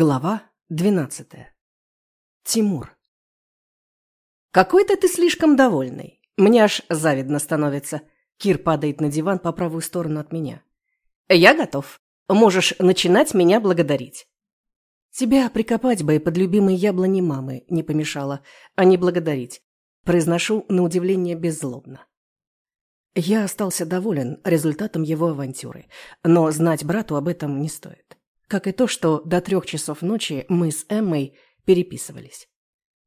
Глава двенадцатая. Тимур. «Какой-то ты слишком довольный. Мне аж завидно становится». Кир падает на диван по правую сторону от меня. «Я готов. Можешь начинать меня благодарить». «Тебя прикопать бы и под любимой яблони мамы не помешало, а не благодарить». Произношу на удивление беззлобно. Я остался доволен результатом его авантюры, но знать брату об этом не стоит. Как и то, что до трех часов ночи мы с Эммой переписывались.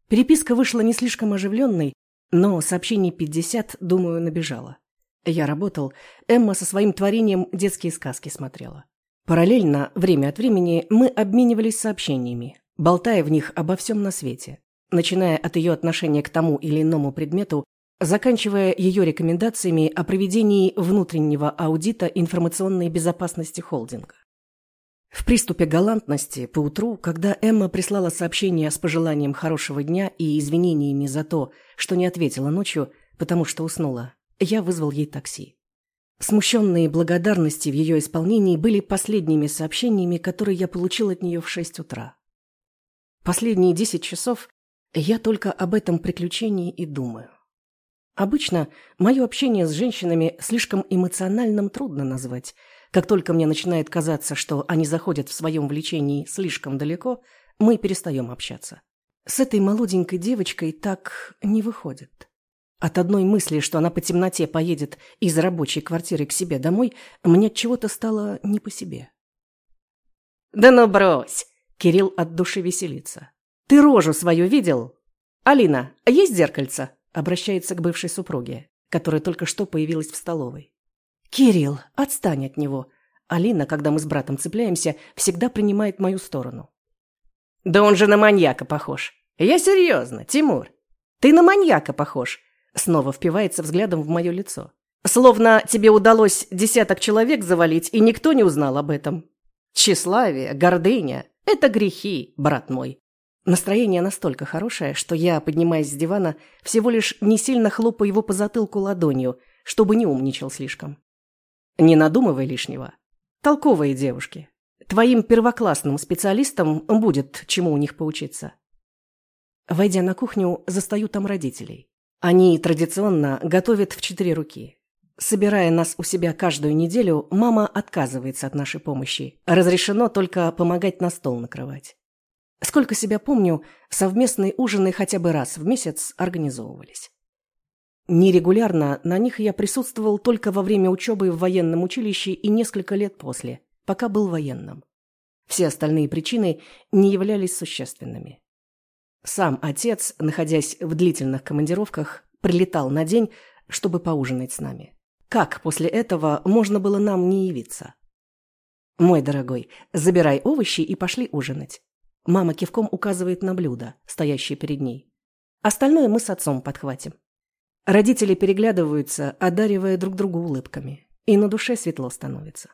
Переписка вышла не слишком оживленной, но сообщений 50, думаю, набежало. Я работал, Эмма со своим творением детские сказки смотрела. Параллельно, время от времени, мы обменивались сообщениями, болтая в них обо всем на свете, начиная от ее отношения к тому или иному предмету, заканчивая ее рекомендациями о проведении внутреннего аудита информационной безопасности холдинга. В приступе галантности поутру, когда Эмма прислала сообщение с пожеланием хорошего дня и извинениями за то, что не ответила ночью, потому что уснула, я вызвал ей такси. Смущенные благодарности в ее исполнении были последними сообщениями, которые я получил от нее в шесть утра. Последние десять часов я только об этом приключении и думаю. Обычно мое общение с женщинами слишком эмоциональным трудно назвать – как только мне начинает казаться, что они заходят в своем влечении слишком далеко, мы перестаем общаться. С этой молоденькой девочкой так не выходит. От одной мысли, что она по темноте поедет из рабочей квартиры к себе домой, мне от чего-то стало не по себе. «Да ну брось!» — Кирилл от души веселится. «Ты рожу свою видел? Алина, есть зеркальце?» — обращается к бывшей супруге, которая только что появилась в столовой. «Кирилл, отстань от него!» Алина, когда мы с братом цепляемся, всегда принимает мою сторону. «Да он же на маньяка похож!» «Я серьезно, Тимур! Ты на маньяка похож!» Снова впивается взглядом в мое лицо. «Словно тебе удалось десяток человек завалить, и никто не узнал об этом. Тщеславие, гордыня – это грехи, брат мой. Настроение настолько хорошее, что я, поднимаясь с дивана, всего лишь не сильно хлопаю его по затылку ладонью, чтобы не умничал слишком. Не надумывай лишнего. Толковые девушки. Твоим первоклассным специалистам будет чему у них поучиться. Войдя на кухню, застаю там родителей. Они традиционно готовят в четыре руки. Собирая нас у себя каждую неделю, мама отказывается от нашей помощи. Разрешено только помогать на стол накрывать. Сколько себя помню, совместные ужины хотя бы раз в месяц организовывались. Нерегулярно на них я присутствовал только во время учебы в военном училище и несколько лет после, пока был военным. Все остальные причины не являлись существенными. Сам отец, находясь в длительных командировках, прилетал на день, чтобы поужинать с нами. Как после этого можно было нам не явиться? «Мой дорогой, забирай овощи и пошли ужинать». Мама кивком указывает на блюдо, стоящее перед ней. Остальное мы с отцом подхватим. Родители переглядываются, одаривая друг друга улыбками. И на душе светло становится.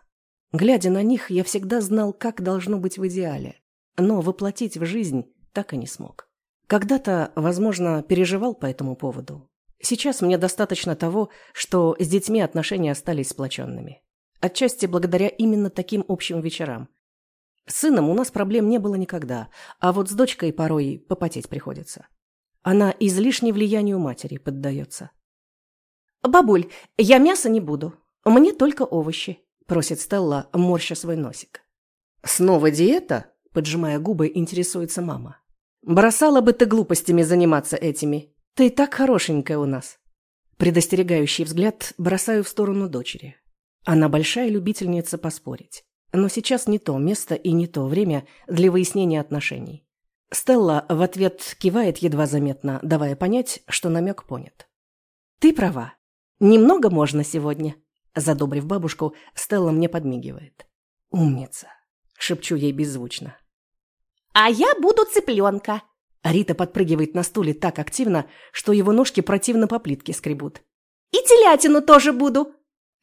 Глядя на них, я всегда знал, как должно быть в идеале. Но воплотить в жизнь так и не смог. Когда-то, возможно, переживал по этому поводу. Сейчас мне достаточно того, что с детьми отношения остались сплоченными. Отчасти благодаря именно таким общим вечерам. С сыном у нас проблем не было никогда, а вот с дочкой порой попотеть приходится. Она излишне влиянию матери поддается. «Бабуль, я мясо не буду. Мне только овощи», – просит Стелла, морща свой носик. «Снова диета?» – поджимая губы, интересуется мама. «Бросала бы ты глупостями заниматься этими. Ты так хорошенькая у нас». Предостерегающий взгляд бросаю в сторону дочери. Она большая любительница поспорить. Но сейчас не то место и не то время для выяснения отношений. Стелла в ответ кивает едва заметно, давая понять, что намек понят. «Ты права. Немного можно сегодня», – задобрив бабушку, Стелла мне подмигивает. «Умница», – шепчу ей беззвучно. «А я буду цыпленка», Рита подпрыгивает на стуле так активно, что его ножки противно по плитке скребут. «И телятину тоже буду!»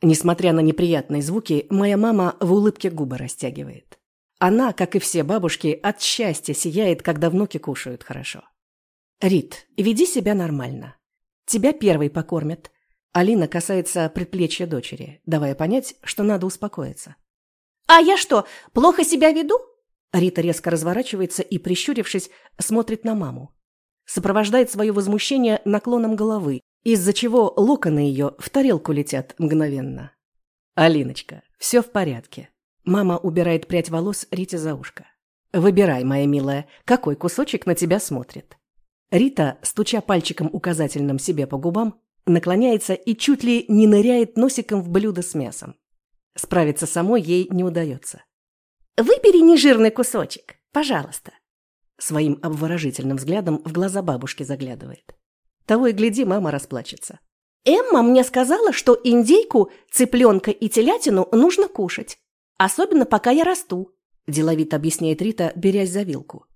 Несмотря на неприятные звуки, моя мама в улыбке губы растягивает. Она, как и все бабушки, от счастья сияет, когда внуки кушают хорошо. Рит, веди себя нормально. Тебя первый покормят. Алина касается предплечья дочери, давая понять, что надо успокоиться. А я что, плохо себя веду? Рита резко разворачивается и, прищурившись, смотрит на маму. Сопровождает свое возмущение наклоном головы, из-за чего локоны ее в тарелку летят мгновенно. «Алиночка, все в порядке». Мама убирает прядь волос Рите за ушко. «Выбирай, моя милая, какой кусочек на тебя смотрит». Рита, стуча пальчиком указательным себе по губам, наклоняется и чуть ли не ныряет носиком в блюдо с мясом. Справиться самой ей не удается. «Выбери нежирный кусочек, пожалуйста». Своим обворожительным взглядом в глаза бабушки заглядывает. Того и гляди, мама расплачется. «Эмма мне сказала, что индейку, цыпленка и телятину нужно кушать. Особенно, пока я расту», – деловито объясняет Рита, берясь за вилку.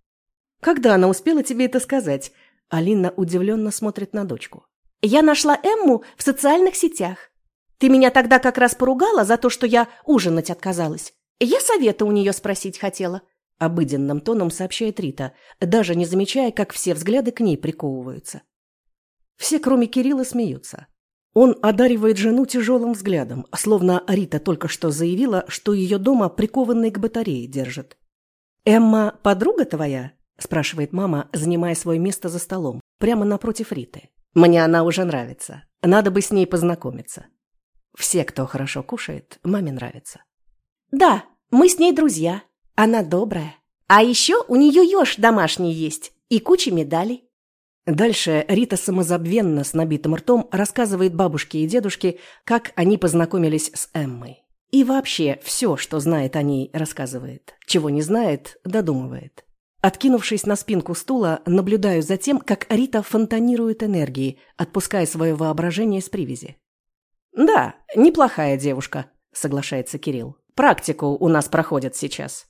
«Когда она успела тебе это сказать?» Алина удивленно смотрит на дочку. «Я нашла Эмму в социальных сетях. Ты меня тогда как раз поругала за то, что я ужинать отказалась. Я совета у нее спросить хотела». Обыденным тоном сообщает Рита, даже не замечая, как все взгляды к ней приковываются. Все, кроме Кирилла, смеются. Он одаривает жену тяжелым взглядом, словно Рита только что заявила, что ее дома прикованной к батарее держит. «Эмма подруга твоя?» – спрашивает мама, занимая свое место за столом, прямо напротив Риты. «Мне она уже нравится. Надо бы с ней познакомиться». Все, кто хорошо кушает, маме нравится. «Да, мы с ней друзья. Она добрая. А еще у нее еж домашний есть и куча медалей». Дальше Рита самозабвенно с набитым ртом рассказывает бабушке и дедушке, как они познакомились с Эммой. И вообще все, что знает о ней, рассказывает. Чего не знает, додумывает. Откинувшись на спинку стула, наблюдаю за тем, как Рита фонтанирует энергией, отпуская свое воображение с привязи. «Да, неплохая девушка», — соглашается Кирилл. «Практику у нас проходят сейчас».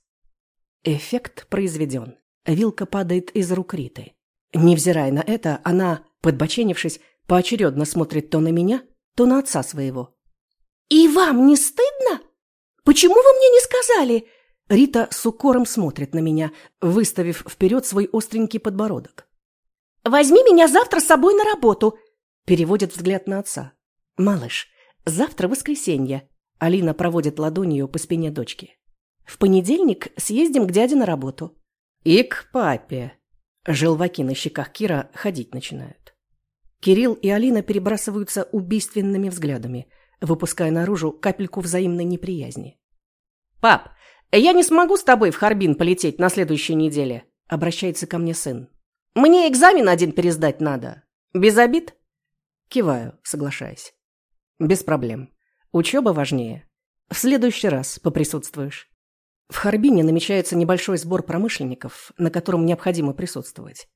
Эффект произведен. Вилка падает из рук Риты. Невзирая на это, она, подбоченившись, поочередно смотрит то на меня, то на отца своего. «И вам не стыдно? Почему вы мне не сказали?» Рита с укором смотрит на меня, выставив вперед свой остренький подбородок. «Возьми меня завтра с собой на работу!» Переводит взгляд на отца. «Малыш, завтра воскресенье». Алина проводит ладонью по спине дочки. «В понедельник съездим к дяде на работу». «И к папе», Желваки на щеках Кира ходить начинают. Кирилл и Алина перебрасываются убийственными взглядами, выпуская наружу капельку взаимной неприязни. «Пап, я не смогу с тобой в Харбин полететь на следующей неделе», — обращается ко мне сын. «Мне экзамен один пересдать надо. Без обид?» Киваю, соглашаясь. «Без проблем. Учеба важнее. В следующий раз поприсутствуешь». В Харбине намечается небольшой сбор промышленников, на котором необходимо присутствовать.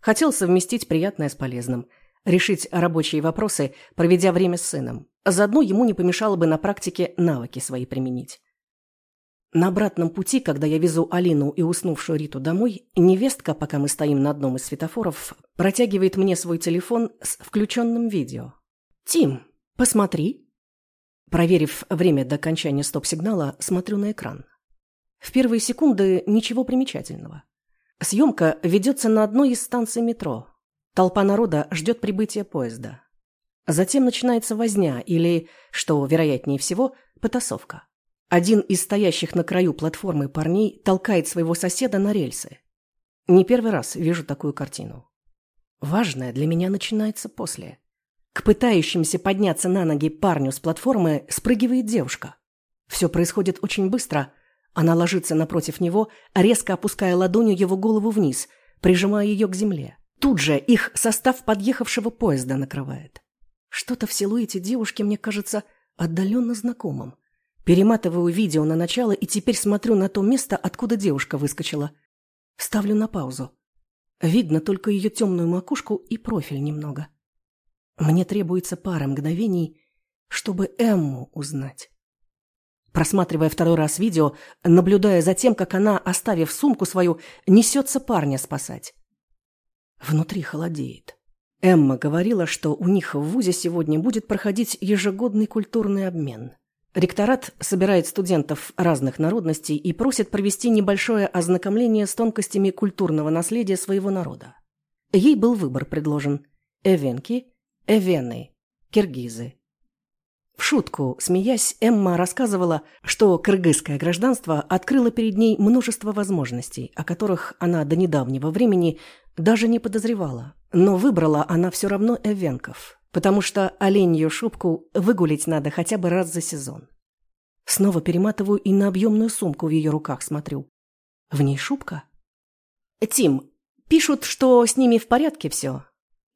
Хотел совместить приятное с полезным, решить рабочие вопросы, проведя время с сыном. Заодно ему не помешало бы на практике навыки свои применить. На обратном пути, когда я везу Алину и уснувшую Риту домой, невестка, пока мы стоим на одном из светофоров, протягивает мне свой телефон с включенным видео. «Тим, посмотри». Проверив время до окончания стоп-сигнала, смотрю на экран. В первые секунды ничего примечательного. Съемка ведется на одной из станций метро. Толпа народа ждет прибытия поезда. Затем начинается возня или, что вероятнее всего, потасовка. Один из стоящих на краю платформы парней толкает своего соседа на рельсы. Не первый раз вижу такую картину. Важное для меня начинается после. К пытающимся подняться на ноги парню с платформы спрыгивает девушка. Все происходит очень быстро, она ложится напротив него, резко опуская ладонью его голову вниз, прижимая ее к земле. Тут же их состав подъехавшего поезда накрывает. Что-то в силуэте девушки мне кажется отдаленно знакомым. Перематываю видео на начало и теперь смотрю на то место, откуда девушка выскочила. Ставлю на паузу. Видно только ее темную макушку и профиль немного. Мне требуется пара мгновений, чтобы Эмму узнать. Просматривая второй раз видео, наблюдая за тем, как она, оставив сумку свою, несется парня спасать. Внутри холодеет. Эмма говорила, что у них в ВУЗе сегодня будет проходить ежегодный культурный обмен. Ректорат собирает студентов разных народностей и просит провести небольшое ознакомление с тонкостями культурного наследия своего народа. Ей был выбор предложен – эвенки, эвены, киргизы. В шутку, смеясь, Эмма рассказывала, что кыргызское гражданство открыло перед ней множество возможностей, о которых она до недавнего времени даже не подозревала. Но выбрала она все равно эвенков, потому что оленью шубку выгулить надо хотя бы раз за сезон. Снова перематываю и на объемную сумку в ее руках смотрю. В ней шубка? Тим, пишут, что с ними в порядке все.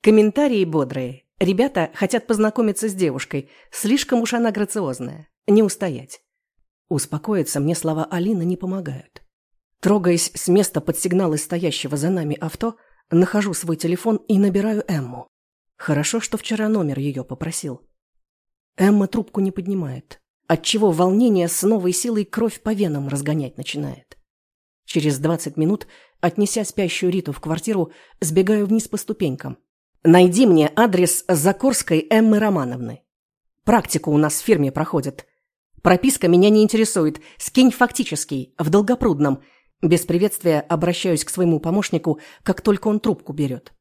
Комментарии бодрые, Ребята хотят познакомиться с девушкой. Слишком уж она грациозная. Не устоять. Успокоиться мне слова Алины не помогают. Трогаясь с места под сигналы стоящего за нами авто, нахожу свой телефон и набираю Эмму. Хорошо, что вчера номер ее попросил. Эмма трубку не поднимает, отчего волнение с новой силой кровь по венам разгонять начинает. Через двадцать минут, отнеся спящую Риту в квартиру, сбегаю вниз по ступенькам, Найди мне адрес Закорской Эммы Романовны. Практику у нас в фирме проходит. Прописка меня не интересует. Скинь фактический, в Долгопрудном. Без приветствия обращаюсь к своему помощнику, как только он трубку берет.